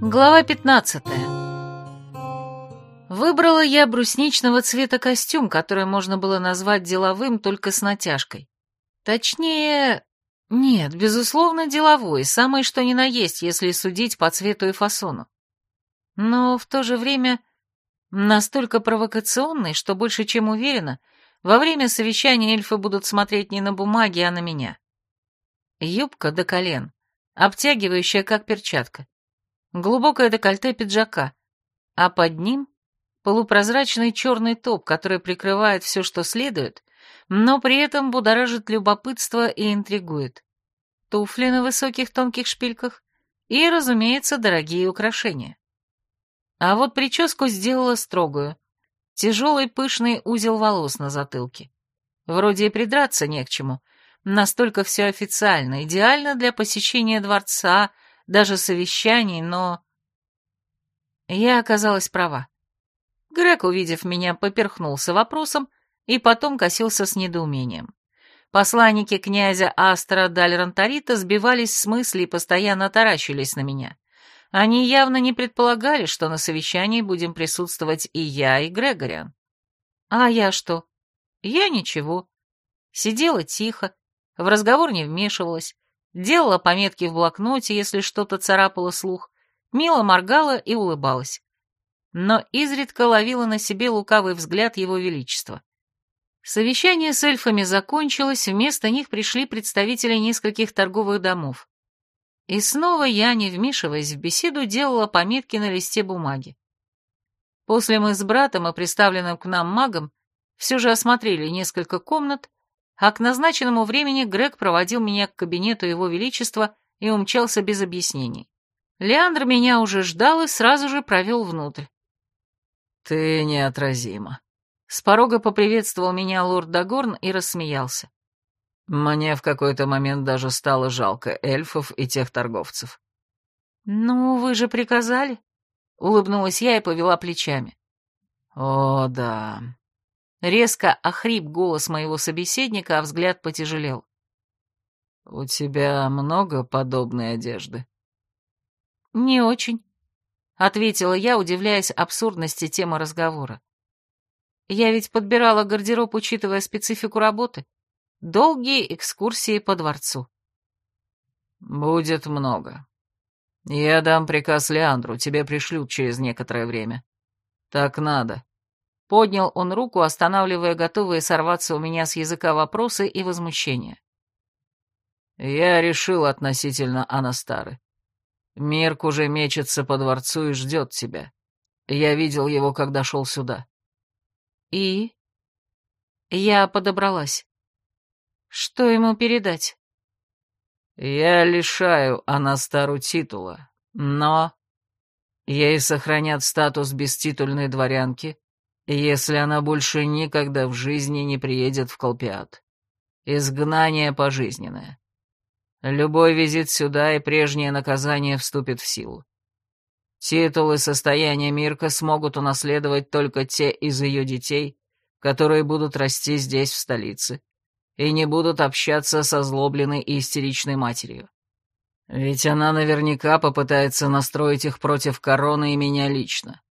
Глава 15 Выбрала я брусничного цвета костюм, который можно было назвать деловым только с натяжкой. Точнее, нет, безусловно, деловой, самое что ни на есть, если судить по цвету и фасону. Но в то же время настолько провокационный, что больше чем уверена, во время совещания эльфы будут смотреть не на бумаги, а на меня. Юбка до колен, обтягивающая как перчатка, глубокое декольте пиджака, а под ним полупрозрачный черный топ, который прикрывает все, что следует, но при этом будоражит любопытство и интригует. Туфли на высоких тонких шпильках и, разумеется, дорогие украшения. А вот прическу сделала строгую. Тяжелый пышный узел волос на затылке. Вроде и придраться не к чему. Настолько все официально, идеально для посещения дворца, даже совещаний, но... Я оказалась права. Грег, увидев меня, поперхнулся вопросом и потом косился с недоумением. Посланники князя Астра Дальрантарита сбивались с мысли и постоянно таращились на меня. Они явно не предполагали, что на совещании будем присутствовать и я, и Грегориан. А я что? Я ничего. Сидела тихо, в разговор не вмешивалась, делала пометки в блокноте, если что-то царапало слух, мило моргала и улыбалась. Но изредка ловила на себе лукавый взгляд его величества. Совещание с эльфами закончилось, вместо них пришли представители нескольких торговых домов. И снова я, не вмешиваясь в беседу, делала пометки на листе бумаги. После мы с братом и представленным к нам магом все же осмотрели несколько комнат, а к назначенному времени Грег проводил меня к кабинету Его Величества и умчался без объяснений. Леандр меня уже ждал и сразу же провел внутрь. «Ты неотразима». С порога поприветствовал меня лорд Дагорн и рассмеялся. Мне в какой-то момент даже стало жалко эльфов и тех торговцев. «Ну, вы же приказали?» — улыбнулась я и повела плечами. «О, да». Резко охрип голос моего собеседника, а взгляд потяжелел. «У тебя много подобной одежды?» «Не очень», — ответила я, удивляясь абсурдности темы разговора. «Я ведь подбирала гардероб, учитывая специфику работы. Долгие экскурсии по дворцу. «Будет много. Я дам приказ Леандру, тебе пришлют через некоторое время. Так надо». Поднял он руку, останавливая готовые сорваться у меня с языка вопросы и возмущения. «Я решил относительно Анастары. Мирк уже мечется по дворцу и ждет тебя. Я видел его, когда шел сюда». «И?» Я подобралась. Что ему передать? Я лишаю Анастару титула, но... Ей сохранят статус беститульной дворянки, если она больше никогда в жизни не приедет в Колпиат. Изгнание пожизненное. Любой визит сюда и прежнее наказание вступит в силу. Титул и состояние Мирка смогут унаследовать только те из ее детей, которые будут расти здесь, в столице, и не будут общаться со злобленной и истеричной матерью. Ведь она наверняка попытается настроить их против короны и меня лично.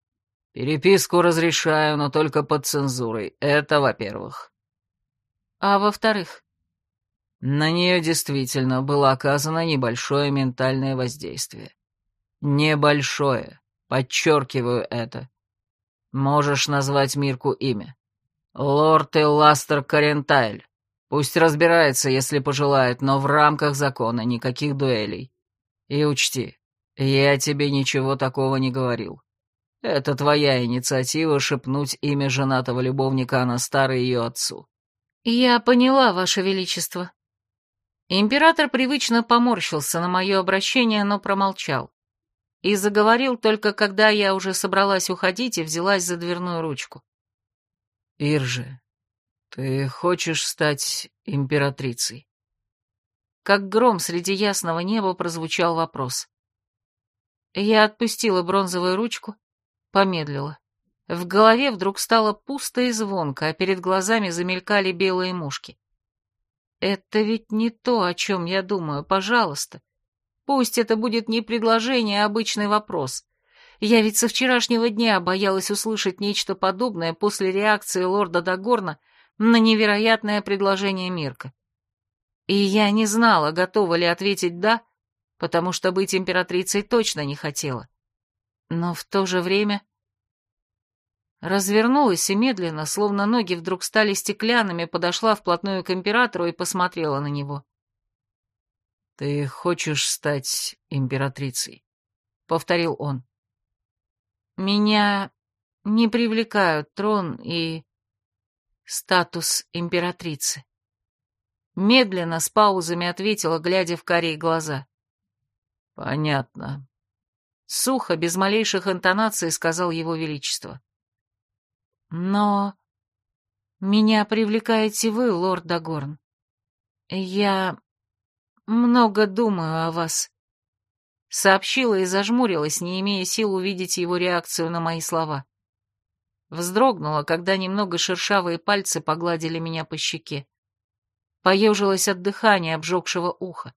Переписку разрешаю, но только под цензурой. Это во-первых. А во-вторых? На нее действительно было оказано небольшое ментальное воздействие. Небольшое. Подчеркиваю это. Можешь назвать Мирку имя. Лорд Элластер Карентайль. Пусть разбирается, если пожелает, но в рамках закона никаких дуэлей. И учти, я тебе ничего такого не говорил. Это твоя инициатива шепнуть имя женатого любовника Анастары ее отцу. Я поняла, Ваше Величество. Император привычно поморщился на мое обращение, но промолчал. И заговорил только, когда я уже собралась уходить и взялась за дверную ручку. «Ирже, «Ты хочешь стать императрицей?» Как гром среди ясного неба прозвучал вопрос. Я отпустила бронзовую ручку, помедлила. В голове вдруг стало пусто и звонко, а перед глазами замелькали белые мушки. «Это ведь не то, о чем я думаю, пожалуйста. Пусть это будет не предложение, а обычный вопрос. Я ведь со вчерашнего дня боялась услышать нечто подобное после реакции лорда Дагорна на невероятное предложение Мирка. И я не знала, готова ли ответить «да», потому что быть императрицей точно не хотела. Но в то же время... Развернулась и медленно, словно ноги вдруг стали стеклянными, подошла вплотную к императору и посмотрела на него. «Ты хочешь стать императрицей?» — повторил он. «Меня не привлекают трон и статус императрицы». Медленно, с паузами ответила, глядя в карие глаза. «Понятно», — сухо, без малейших интонаций сказал его величество. «Но меня привлекаете вы, лорд Дагорн. Я много думаю о вас», — сообщила и зажмурилась, не имея сил увидеть его реакцию на мои слова. Вздрогнула, когда немного шершавые пальцы погладили меня по щеке поежилась от дыхания, обжегшего ухо.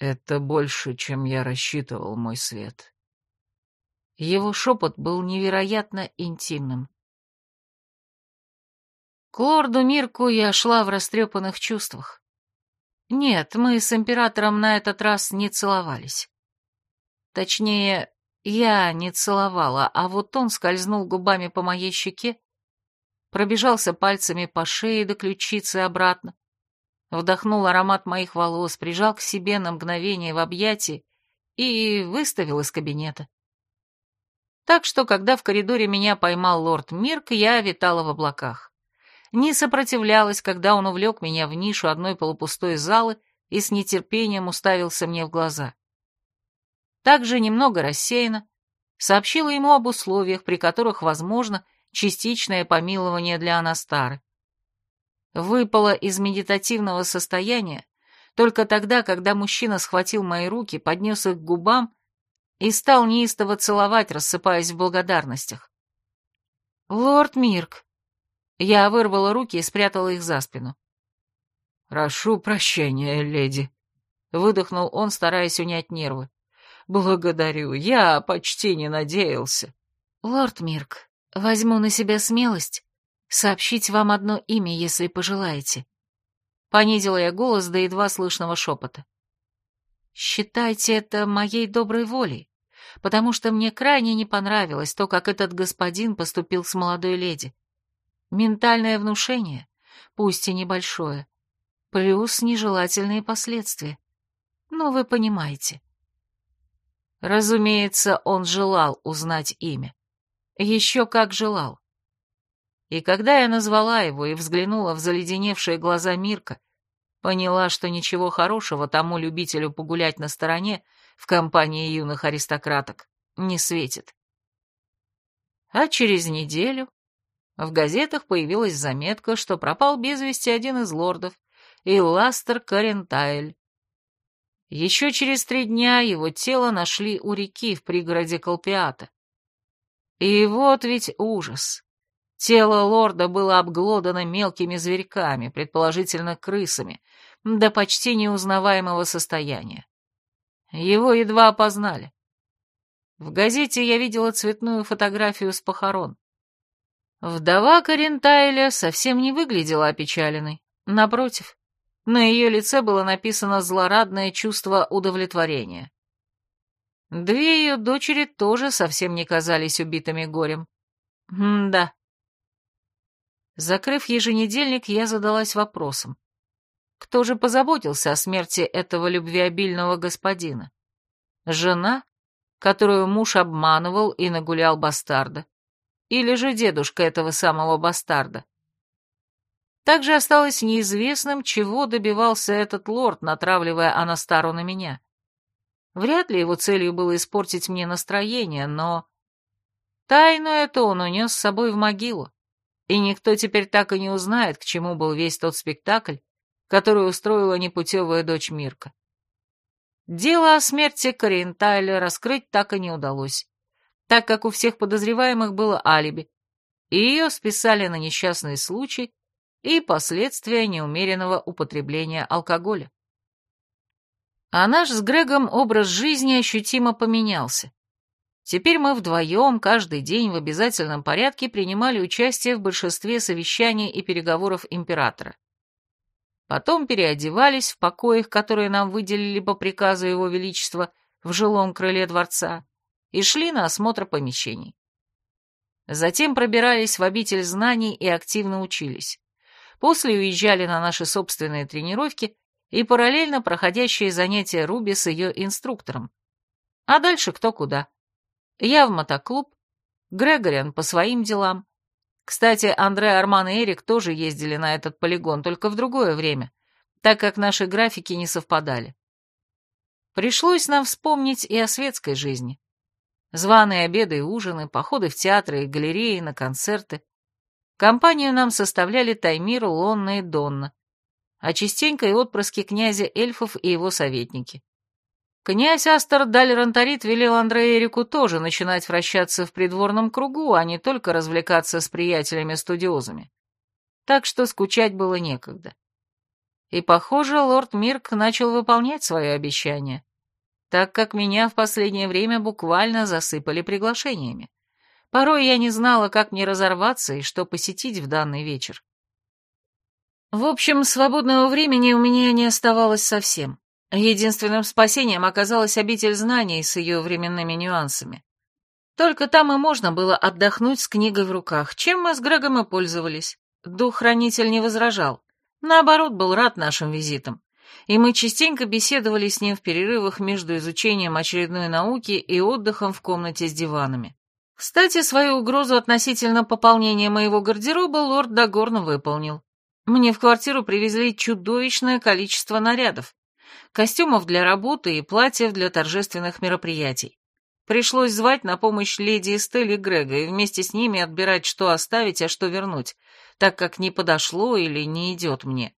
«Это больше, чем я рассчитывал, мой свет». Его шепот был невероятно интимным. К лорду Мирку я шла в растрепанных чувствах. Нет, мы с императором на этот раз не целовались. Точнее, я не целовала, а вот он скользнул губами по моей щеке пробежался пальцами по шее до ключицы обратно, вдохнул аромат моих волос, прижал к себе на мгновение в объятии и выставил из кабинета. Так что, когда в коридоре меня поймал лорд Мирк, я витала в облаках. Не сопротивлялась, когда он увлек меня в нишу одной полупустой залы и с нетерпением уставился мне в глаза. Также немного рассеяно сообщила ему об условиях, при которых, возможно, частичное помилование для Анастары. Выпала из медитативного состояния только тогда, когда мужчина схватил мои руки, поднес их к губам и стал неистово целовать, рассыпаясь в благодарностях. «Лорд Мирк!» Я вырвала руки и спрятала их за спину. «Прошу прощения, леди», — выдохнул он, стараясь унять нервы. «Благодарю, я почти не надеялся». «Лорд Мирк, Возьму на себя смелость сообщить вам одно имя, если пожелаете. Понизила я голос до едва слышного шепота. Считайте это моей доброй волей, потому что мне крайне не понравилось то, как этот господин поступил с молодой леди. Ментальное внушение, пусть и небольшое, плюс нежелательные последствия. Ну, вы понимаете. Разумеется, он желал узнать имя. Еще как желал. И когда я назвала его и взглянула в заледеневшие глаза Мирка, поняла, что ничего хорошего тому любителю погулять на стороне в компании юных аристократок не светит. А через неделю в газетах появилась заметка, что пропал без вести один из лордов, и Ластер Карентайль. Еще через три дня его тело нашли у реки в пригороде Колпиата. И вот ведь ужас. Тело лорда было обглодано мелкими зверьками, предположительно крысами, до почти неузнаваемого состояния. Его едва опознали. В газете я видела цветную фотографию с похорон. Вдова Карентайля совсем не выглядела опечаленной. Напротив, на ее лице было написано злорадное чувство удовлетворения. Две ее дочери тоже совсем не казались убитыми горем. М-да. Закрыв еженедельник, я задалась вопросом. Кто же позаботился о смерти этого любвеобильного господина? Жена, которую муж обманывал и нагулял бастарда? Или же дедушка этого самого бастарда? Также осталось неизвестным, чего добивался этот лорд, натравливая Анастару на меня. Вряд ли его целью было испортить мне настроение, но... Тайну эту он унес с собой в могилу, и никто теперь так и не узнает, к чему был весь тот спектакль, который устроила непутевая дочь Мирка. Дело о смерти Карин Тайля раскрыть так и не удалось, так как у всех подозреваемых было алиби, и ее списали на несчастный случай и последствия неумеренного употребления алкоголя. А наш с Грегом образ жизни ощутимо поменялся. Теперь мы вдвоем каждый день в обязательном порядке принимали участие в большинстве совещаний и переговоров императора. Потом переодевались в покоях, которые нам выделили по приказу Его Величества в жилом крыле дворца, и шли на осмотр помещений. Затем пробирались в обитель знаний и активно учились. После уезжали на наши собственные тренировки и параллельно проходящие занятия Руби с ее инструктором. А дальше кто куда. Я в мотоклуб, Грегориан по своим делам. Кстати, Андре, Арман и Эрик тоже ездили на этот полигон, только в другое время, так как наши графики не совпадали. Пришлось нам вспомнить и о светской жизни. Званые обеды и ужины, походы в театры и галереи, на концерты. Компанию нам составляли Таймир, Лонна и Донна, а частенько и отпрыски князя эльфов и его советники. Князь Астер Дальрантарит велел Андрею Эрику тоже начинать вращаться в придворном кругу, а не только развлекаться с приятелями-студиозами. Так что скучать было некогда. И, похоже, лорд Мирк начал выполнять свое обещание, так как меня в последнее время буквально засыпали приглашениями. Порой я не знала, как мне разорваться и что посетить в данный вечер. В общем, свободного времени у меня не оставалось совсем. Единственным спасением оказалась обитель знаний с ее временными нюансами. Только там и можно было отдохнуть с книгой в руках, чем мы с Грегом и пользовались. Дух-хранитель не возражал. Наоборот, был рад нашим визитам. И мы частенько беседовали с ним в перерывах между изучением очередной науки и отдыхом в комнате с диванами. Кстати, свою угрозу относительно пополнения моего гардероба лорд Дагорн выполнил. Мне в квартиру привезли чудовищное количество нарядов. Костюмов для работы и платьев для торжественных мероприятий. Пришлось звать на помощь леди Эстель и Грега и вместе с ними отбирать, что оставить, а что вернуть, так как не подошло или не идет мне.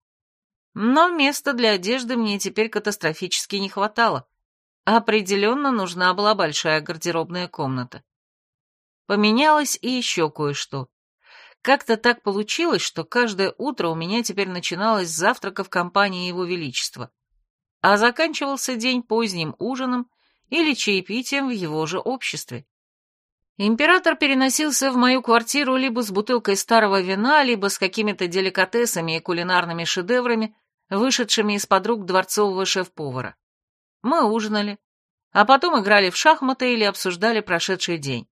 Но места для одежды мне теперь катастрофически не хватало. Определенно нужна была большая гардеробная комната. Поменялось и еще кое-что. Как-то так получилось, что каждое утро у меня теперь начиналось с завтрака в компании Его Величества, а заканчивался день поздним ужином или чаепитием в его же обществе. Император переносился в мою квартиру либо с бутылкой старого вина, либо с какими-то деликатесами и кулинарными шедеврами, вышедшими из-под рук дворцового шеф-повара. Мы ужинали, а потом играли в шахматы или обсуждали прошедший день.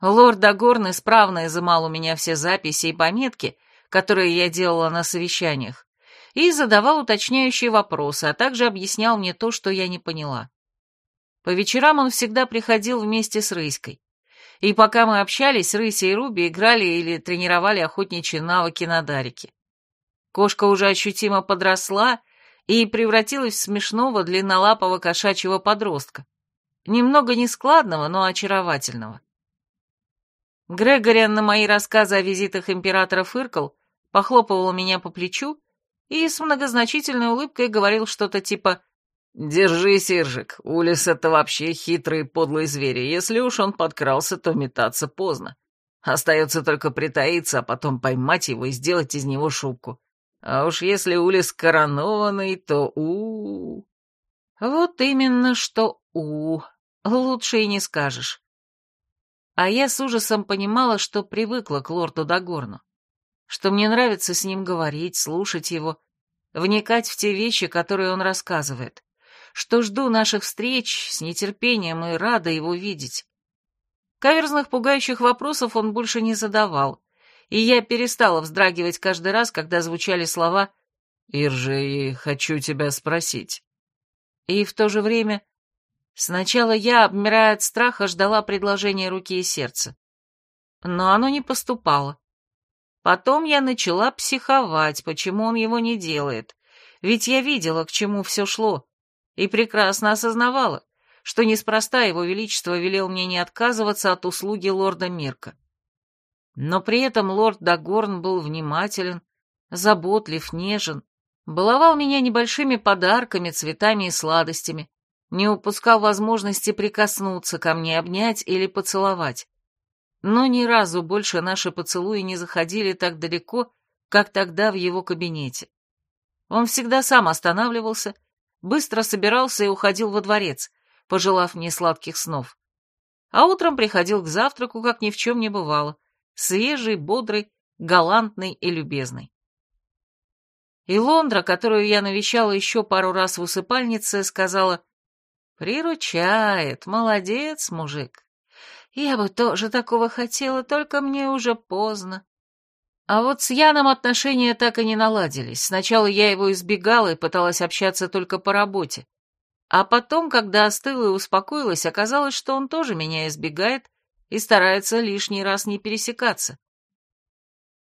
Лорд Дагорн исправно изымал у меня все записи и пометки, которые я делала на совещаниях, и задавал уточняющие вопросы, а также объяснял мне то, что я не поняла. По вечерам он всегда приходил вместе с Рыськой. И пока мы общались, Рыся и Руби играли или тренировали охотничьи навыки на Дарике. Кошка уже ощутимо подросла и превратилась в смешного длиннолапого кошачьего подростка. Немного нескладного, но очаровательного. Грегориан на мои рассказы о визитах императора фыркал, похлопывал меня по плечу и с многозначительной улыбкой говорил что-то типа «Держи, Сиржик, Улис — это вообще хитрый подлый зверь, если уж он подкрался, то метаться поздно. Остается только притаиться, а потом поймать его и сделать из него шубку. А уж если Улис коронованный, то у, -у, -у. Вот именно что у, лучше и не скажешь. А я с ужасом понимала, что привыкла к лорду Дагорну, что мне нравится с ним говорить, слушать его, вникать в те вещи, которые он рассказывает, что жду наших встреч с нетерпением и рада его видеть. Каверзных пугающих вопросов он больше не задавал, и я перестала вздрагивать каждый раз, когда звучали слова «Иржи, хочу тебя спросить». И в то же время Сначала я, обмирая от страха, ждала предложения руки и сердца. Но оно не поступало. Потом я начала психовать, почему он его не делает. Ведь я видела, к чему все шло, и прекрасно осознавала, что неспроста его величество велел мне не отказываться от услуги лорда Мирка. Но при этом лорд Дагорн был внимателен, заботлив, нежен, баловал меня небольшими подарками, цветами и сладостями, не упускал возможности прикоснуться ко мне, обнять или поцеловать. Но ни разу больше наши поцелуи не заходили так далеко, как тогда в его кабинете. Он всегда сам останавливался, быстро собирался и уходил во дворец, пожелав мне сладких снов. А утром приходил к завтраку, как ни в чем не бывало, свежий, бодрый, галантный и любезный. И Лондра, которую я навещала еще пару раз в усыпальнице, сказала, «Приручает, молодец, мужик. Я бы тоже такого хотела, только мне уже поздно». А вот с Яном отношения так и не наладились. Сначала я его избегала и пыталась общаться только по работе. А потом, когда остыла и успокоилась, оказалось, что он тоже меня избегает и старается лишний раз не пересекаться.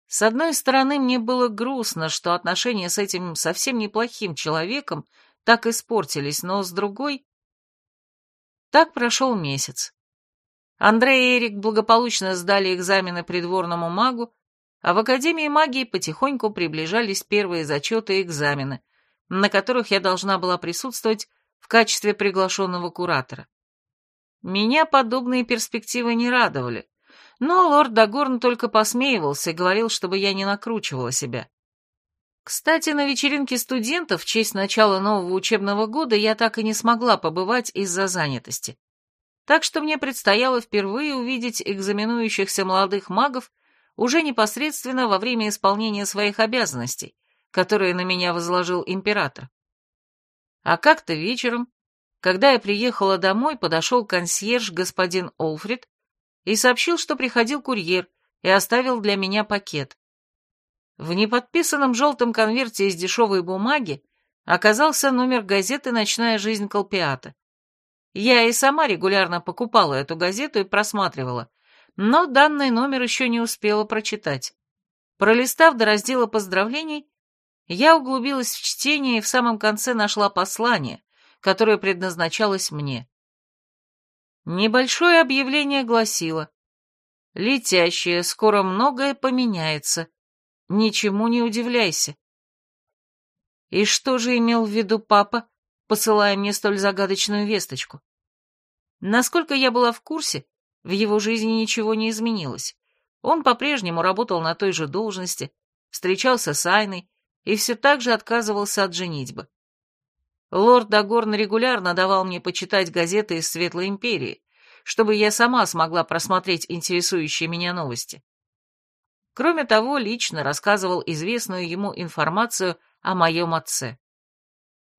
С одной стороны, мне было грустно, что отношения с этим совсем неплохим человеком так испортились, но с другой... Так прошел месяц. Андрей и Эрик благополучно сдали экзамены придворному магу, а в Академии магии потихоньку приближались первые зачеты и экзамены, на которых я должна была присутствовать в качестве приглашенного куратора. Меня подобные перспективы не радовали, но лорд Дагорн только посмеивался и говорил, чтобы я не накручивала себя. Кстати, на вечеринке студентов в честь начала нового учебного года я так и не смогла побывать из-за занятости. Так что мне предстояло впервые увидеть экзаменующихся молодых магов уже непосредственно во время исполнения своих обязанностей, которые на меня возложил император. А как-то вечером, когда я приехала домой, подошел консьерж господин Олфрид и сообщил, что приходил курьер и оставил для меня пакет. В неподписанном желтом конверте из дешевой бумаги оказался номер газеты «Ночная жизнь Колпиата». Я и сама регулярно покупала эту газету и просматривала, но данный номер еще не успела прочитать. Пролистав до раздела поздравлений, я углубилась в чтение и в самом конце нашла послание, которое предназначалось мне. Небольшое объявление гласило «Летящее, скоро многое поменяется. Ничему не удивляйся». И что же имел в виду папа, посылая мне столь загадочную весточку? Насколько я была в курсе, в его жизни ничего не изменилось. Он по-прежнему работал на той же должности, встречался с Айной и все так же отказывался от женитьбы. Лорд Дагорн регулярно давал мне почитать газеты из Светлой Империи, чтобы я сама смогла просмотреть интересующие меня новости. Кроме того, лично рассказывал известную ему информацию о моем отце.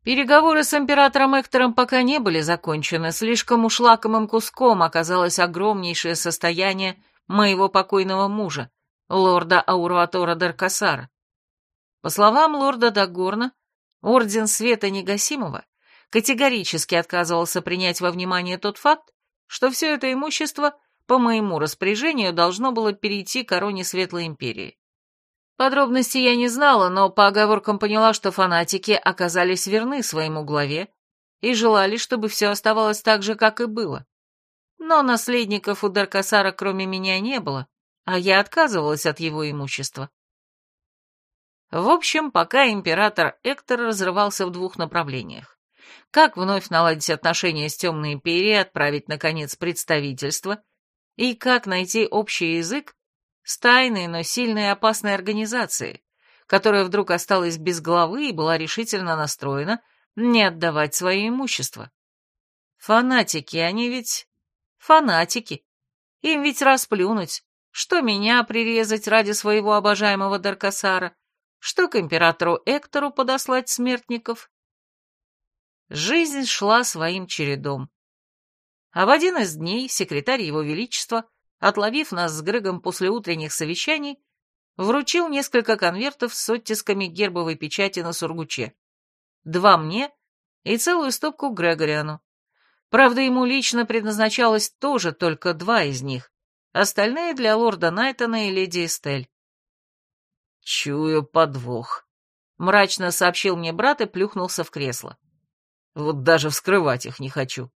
Переговоры с императором Эктором пока не были закончены, слишком уж лакомым куском оказалось огромнейшее состояние моего покойного мужа, лорда Аурватора Даркасара. По словам лорда Дагорна, Орден Света Негасимого категорически отказывался принять во внимание тот факт, что все это имущество по моему распоряжению должно было перейти короне Светлой Империи. Подробностей я не знала, но по оговоркам поняла, что фанатики оказались верны своему главе и желали, чтобы все оставалось так же, как и было. Но наследников у Даркасара кроме меня не было, а я отказывалась от его имущества. В общем, пока император Эктор разрывался в двух направлениях. Как вновь наладить отношения с Темной Империей, отправить, наконец, представительство, и как найти общий язык с тайной, но сильной и опасной организацией, которая вдруг осталась без главы и была решительно настроена не отдавать свое имущество. Фанатики, они ведь... фанатики. Им ведь расплюнуть, что меня прирезать ради своего обожаемого Даркасара, что к императору Эктору подослать смертников. Жизнь шла своим чередом. А в один из дней секретарь его величества, отловив нас с Грегом после утренних совещаний, вручил несколько конвертов с оттисками гербовой печати на сургуче. Два мне и целую стопку Грегориану. Правда, ему лично предназначалось тоже только два из них, остальные для лорда Найтона и леди Эстель. «Чую подвох», — мрачно сообщил мне брат и плюхнулся в кресло. «Вот даже вскрывать их не хочу.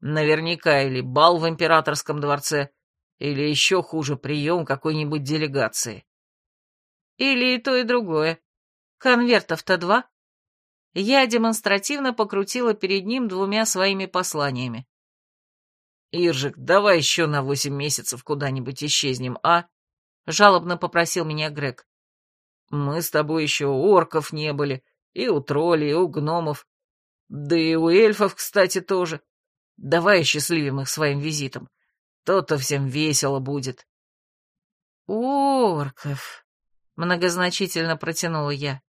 Наверняка или бал в императорском дворце, или еще хуже прием какой-нибудь делегации». «Или и то, и другое. Конвертов-то два». Я демонстративно покрутила перед ним двумя своими посланиями. «Иржик, давай еще на восемь месяцев куда-нибудь исчезнем, а?» — жалобно попросил меня Грег. Мы с тобой еще у орков не были, и у троллей, и у гномов. Да и у эльфов, кстати, тоже. Давай счастливим их своим визитом. То-то всем весело будет. Орков, многозначительно протянула я.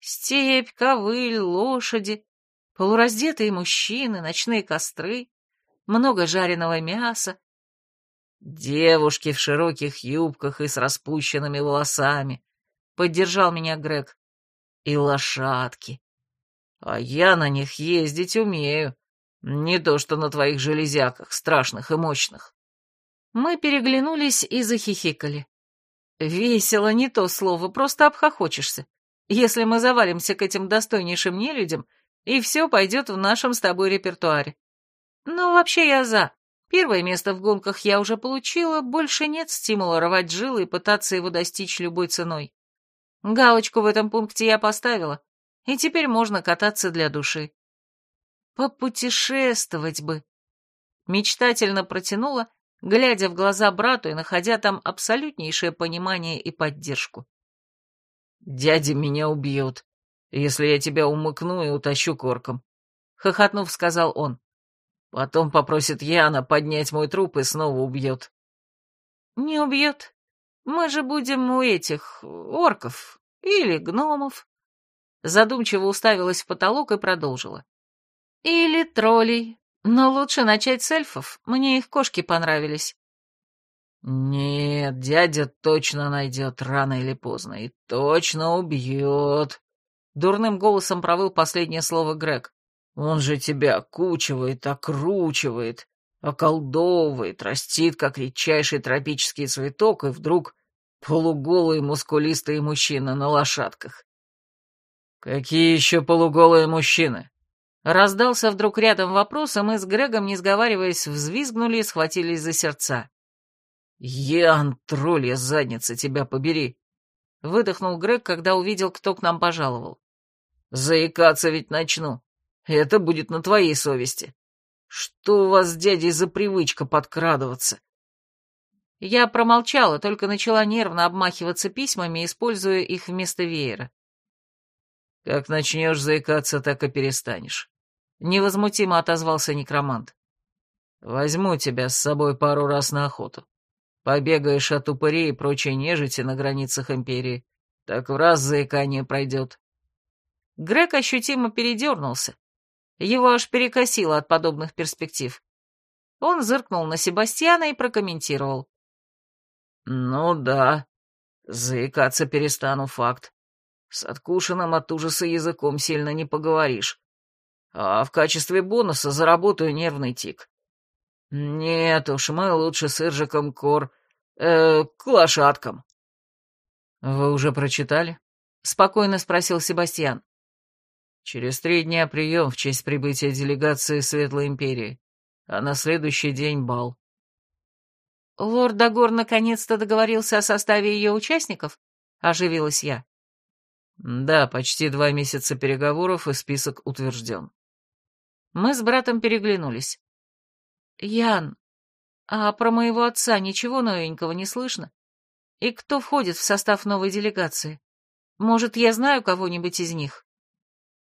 Степь, ковыль, лошади, полураздетые мужчины, ночные костры, много жареного мяса. Девушки в широких юбках и с распущенными волосами. Поддержал меня Грег. И лошадки. А я на них ездить умею. Не то что на твоих железяках, страшных и мощных. Мы переглянулись и захихикали. Весело не то слово, просто обхохочешься. Если мы завалимся к этим достойнейшим нелюдям, и все пойдет в нашем с тобой репертуаре. Но вообще я за. Первое место в гонках я уже получила, больше нет стимула рвать жилы и пытаться его достичь любой ценой. Галочку в этом пункте я поставила, и теперь можно кататься для души. Попутешествовать бы. Мечтательно протянула, глядя в глаза брату и находя там абсолютнейшее понимание и поддержку. «Дядя меня убьет, если я тебя умыкну и утащу корком», — хохотнув, сказал он. «Потом попросит Яна поднять мой труп и снова убьет». «Не убьет. Мы же будем у этих орков или гномов». Задумчиво уставилась в потолок и продолжила. Или троллей. Но лучше начать с эльфов. Мне их кошки понравились. Нет, дядя точно найдет рано или поздно и точно убьет. Дурным голосом провыл последнее слово Грег. Он же тебя окучивает, окручивает, околдовывает, растит, как редчайший тропический цветок, и вдруг полуголые мускулистые мужчины на лошадках. Какие еще полуголые мужчины? Раздался вдруг рядом вопрос, и мы с Грегом, не сговариваясь, взвизгнули и схватились за сердца. «Ян, троллья задница, тебя побери!» — выдохнул Грег, когда увидел, кто к нам пожаловал. «Заикаться ведь начну. Это будет на твоей совести. Что у вас с дядей за привычка подкрадываться?» Я промолчала, только начала нервно обмахиваться письмами, используя их вместо веера. «Как начнешь заикаться, так и перестанешь. Невозмутимо отозвался некромант. «Возьму тебя с собой пару раз на охоту. Побегаешь от упырей и прочей нежити на границах Империи, так в раз заикание пройдет». Грег ощутимо передернулся. Его аж перекосило от подобных перспектив. Он зыркнул на Себастьяна и прокомментировал. «Ну да, заикаться перестану, факт. С откушенным от ужаса языком сильно не поговоришь а в качестве бонуса заработаю нервный тик. Нет уж, мы лучше с Иржиком Кор... э, к лошадкам. Вы уже прочитали? Спокойно спросил Себастьян. Через три дня прием в честь прибытия делегации Светлой Империи, а на следующий день бал. Лорд Дагор наконец-то договорился о составе ее участников? Оживилась я. Да, почти два месяца переговоров, и список утвержден. Мы с братом переглянулись. «Ян, а про моего отца ничего новенького не слышно? И кто входит в состав новой делегации? Может, я знаю кого-нибудь из них?»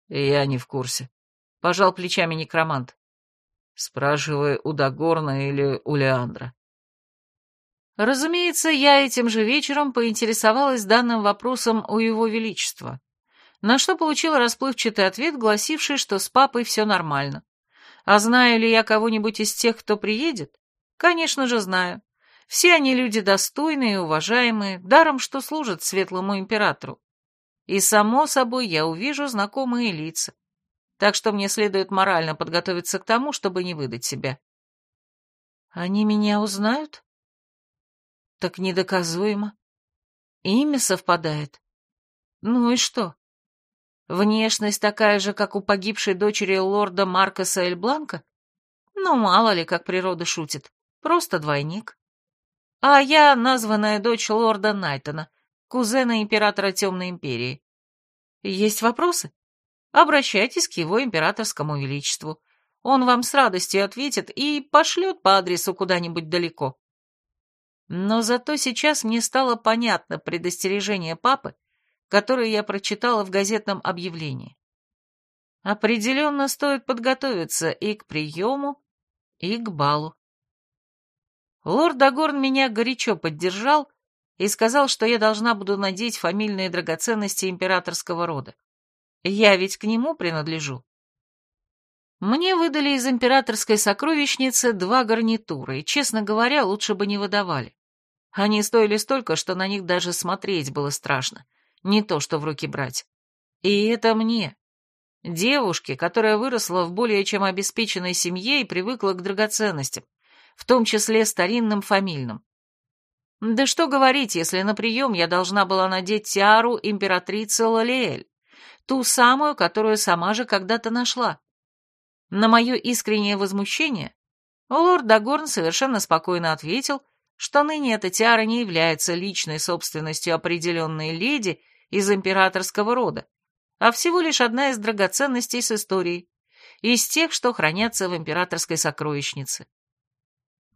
«Я не в курсе», — пожал плечами некромант. Спрашивай у Дагорна или у Леандра. Разумеется, я этим же вечером поинтересовалась данным вопросом у его величества на что получила расплывчатый ответ, гласивший, что с папой все нормально. А знаю ли я кого-нибудь из тех, кто приедет? Конечно же, знаю. Все они люди достойные и уважаемые, даром что служат светлому императору. И, само собой, я увижу знакомые лица. Так что мне следует морально подготовиться к тому, чтобы не выдать себя. Они меня узнают? Так недоказуемо. Имя совпадает. Ну и что? Внешность такая же, как у погибшей дочери лорда Маркоса Эльбланка? Ну, мало ли, как природа шутит. Просто двойник. А я названная дочь лорда Найтона, кузена императора Темной Империи. Есть вопросы? Обращайтесь к его императорскому величеству. Он вам с радостью ответит и пошлет по адресу куда-нибудь далеко. Но зато сейчас мне стало понятно предостережение папы, которую я прочитала в газетном объявлении. Определенно стоит подготовиться и к приему, и к балу. Лорд Агорн меня горячо поддержал и сказал, что я должна буду надеть фамильные драгоценности императорского рода. Я ведь к нему принадлежу. Мне выдали из императорской сокровищницы два гарнитура, и, честно говоря, лучше бы не выдавали. Они стоили столько, что на них даже смотреть было страшно, не то что в руки брать. И это мне, девушке, которая выросла в более чем обеспеченной семье и привыкла к драгоценностям, в том числе старинным фамильным. Да что говорить, если на прием я должна была надеть тиару императрицы Лалиэль, ту самую, которую сама же когда-то нашла. На мое искреннее возмущение лорд Дагорн совершенно спокойно ответил, что ныне эта тиара не является личной собственностью определенной леди из императорского рода, а всего лишь одна из драгоценностей с историей, из тех, что хранятся в императорской сокровищнице.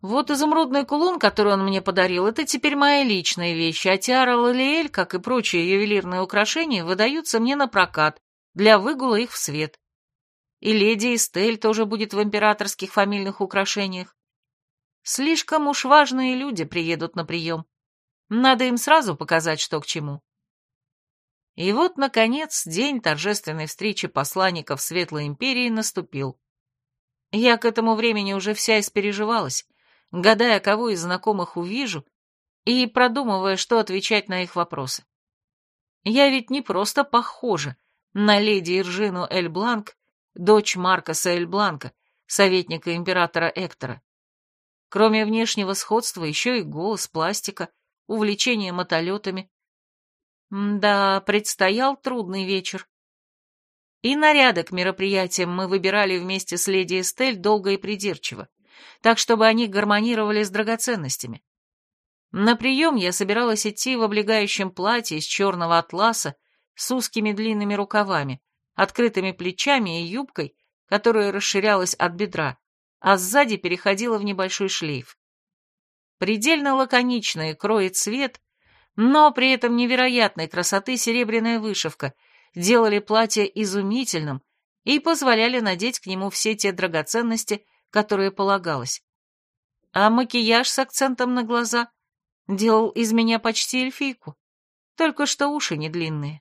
Вот изумрудный кулон, который он мне подарил, это теперь моя личная вещь, а тиара Лалиэль, как и прочие ювелирные украшения, выдаются мне на прокат для выгула их в свет. И леди Эстель тоже будет в императорских фамильных украшениях. Слишком уж важные люди приедут на прием. Надо им сразу показать, что к чему. И вот, наконец, день торжественной встречи посланников Светлой Империи наступил. Я к этому времени уже вся испереживалась, гадая, кого из знакомых увижу, и продумывая, что отвечать на их вопросы. Я ведь не просто похожа на леди Иржину Эль-Бланк, дочь Маркоса Эль-Бланка, советника императора Эктора. Кроме внешнего сходства, еще и голос, пластика, увлечение мотолетами. Да, предстоял трудный вечер. И наряды к мероприятиям мы выбирали вместе с леди Эстель долго и придирчиво так чтобы они гармонировали с драгоценностями. На прием я собиралась идти в облегающем платье из черного атласа с узкими длинными рукавами, открытыми плечами и юбкой, которая расширялась от бедра, а сзади переходила в небольшой шлейф. Предельно лаконичный крой и цвет, но при этом невероятной красоты серебряная вышивка делали платье изумительным и позволяли надеть к нему все те драгоценности, которое полагалось. А макияж с акцентом на глаза делал из меня почти эльфийку, только что уши не длинные.